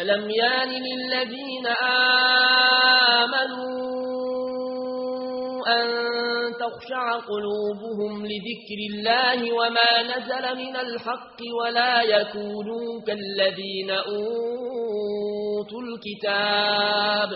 ألم يان للذين آمنوا أن تخشع قلوبهم لذكر الله وما نزل من الحق ولا يكونوا كالذين أوتوا الكتاب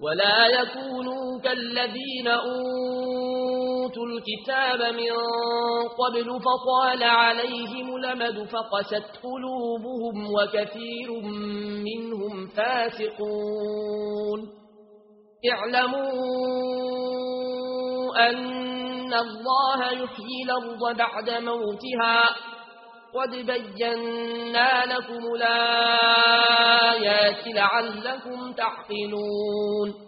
ولا يكونوا كالذين أوتوا أوتوا الكتاب من قبل فطال عليهم الْأَمَدُ فقست قلوبهم وكثير منهم فاسقون اعلموا أن الله يحيي الأرض بعد موتها قد بينا لكم الآيات لعلكم تعقلون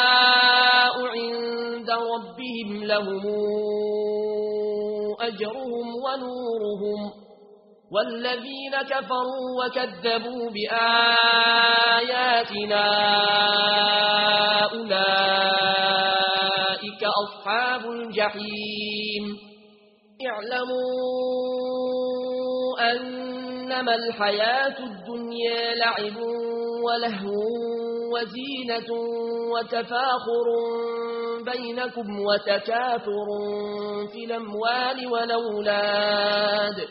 ربهم لهم أجرهم ونورهم والذين كفروا وكذبوا بآياتنا أولئك أصحاب الجحيم اعلموا أنما الحياة الدنيا لعب ولهو وزينة وزينة وتفاخر بينكم وتكاثر في الأموال والأولاد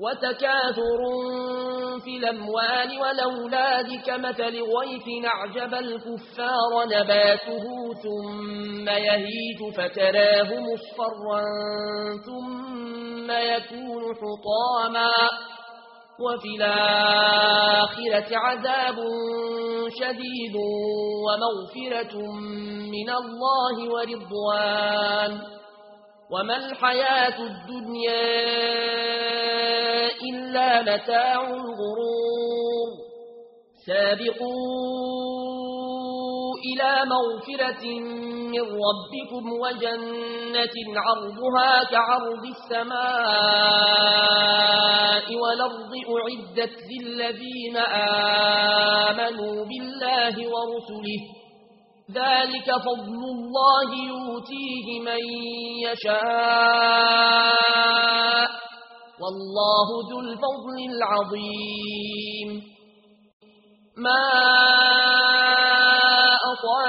وتكاثر في الأموال والأولاد كمثل غيث نعجب الكفار نباته ثم يهيج فتراه مصفرا ثم يكون حطاما وفي الآخرة عذاب شديد ومغفرة من الله ورضوان. وما الحياة الدنيا إلا متاع الغرور. سابقون إلى مغفرة من ربكم وجنة عرضها كعرض السماء والأرض أعدت للذين آمنوا بالله ورسله. ذلك فضل الله يوتيه من يشاء. والله ذو الفضل العظيم. ما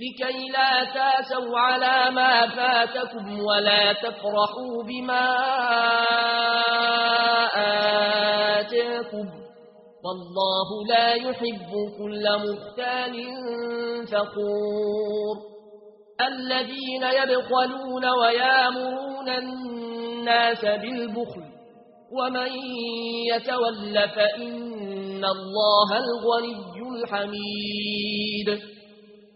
لكي لا تاسوا على ما فاتكم ولا تفرحوا بما آتاكم والله لا يحب كل مختال فقور الذين يبخلون ويامرون الناس بالبخل ومن يتول فإن الله الغني الحميد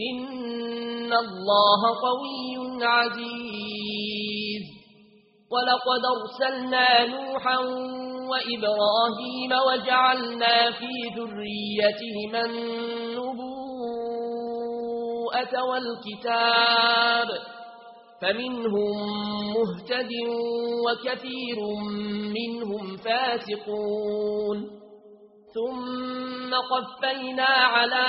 إن الله قوي عزيز. ولقد أرسلنا نوحا وإبراهيم وجعلنا في ذريتهما النبوءة والكتاب فمنهم مهتد وكثير منهم فاسقون. ثم قفينا على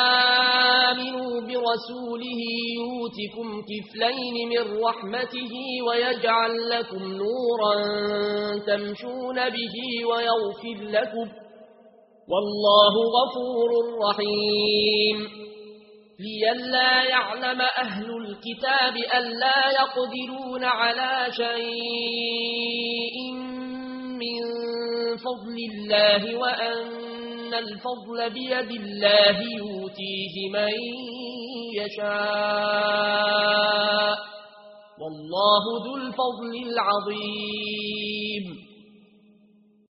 ورسوله يوتكم كفلين من رحمته ويجعل لكم نورا تمشون به ويغفر لكم والله غفور رحيم. لئلا يعلم أهل الكتاب أن لا يقدرون على شيء من فضل الله وأنه إن الفضل بيد الله يوتيه من يشاء والله ذو الفضل العظيم